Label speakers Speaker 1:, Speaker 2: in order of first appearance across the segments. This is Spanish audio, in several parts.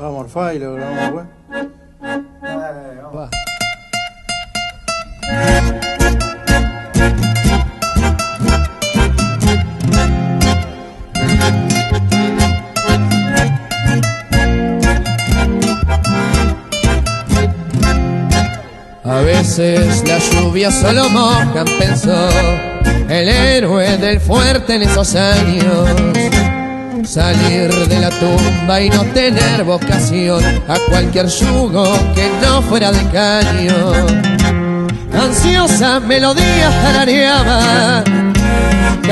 Speaker 1: Vamos a y lo grabamos después.
Speaker 2: A veces la lluvia solo moja, pensó el héroe del fuerte en esos años. Salir de la tumba y no tener vocación a cualquier yugo que no fuera de caño. Ansiosa melodía tarareaba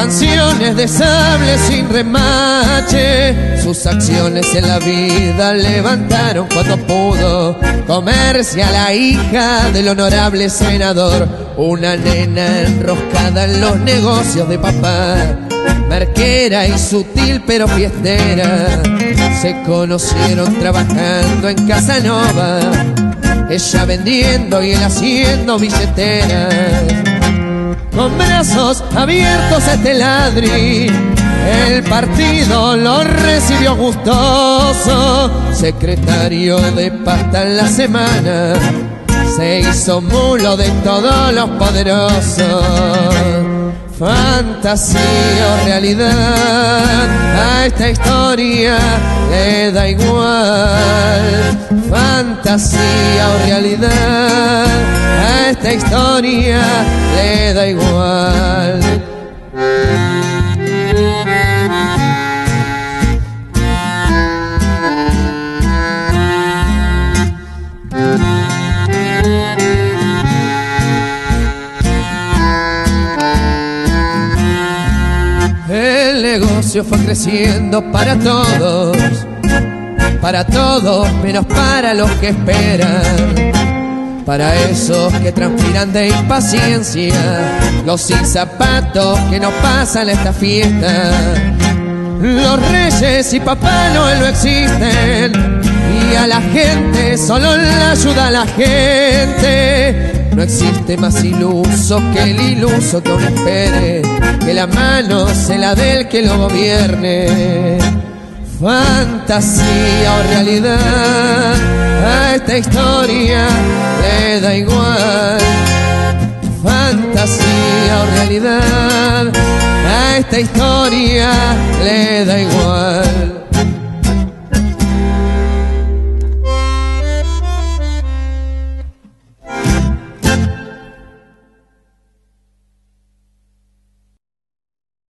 Speaker 2: Canciones de sable sin remache, sus acciones en la vida levantaron cuando pudo. Comerse a la hija del honorable senador, una nena enroscada en los negocios de papá, marquera y sutil pero fiestera, se conocieron trabajando en Casanova, ella vendiendo y él haciendo billeteras con brazos abiertos a este ladri. El partido lo recibió gustoso, secretario de pasta en la semana, se hizo mulo de todos los poderosos fantasía o realidad, a esta historia le da igual. Fantasía o realidad, esta historia le da igual. negocio fue creciendo para todos, para todos menos para los que esperan, para esos que transpiran de impaciencia, los sin zapatos que no pasan esta fiesta. Los reyes y papá no existen. Y a la gente solo le ayuda la gente. No existe más iluso que el iluso que aún espere. Que la mano se la del que lo gobierne. Fantasía o realidad, a esta historia da igual. Fantasía o realidad, a esta historia le da igual.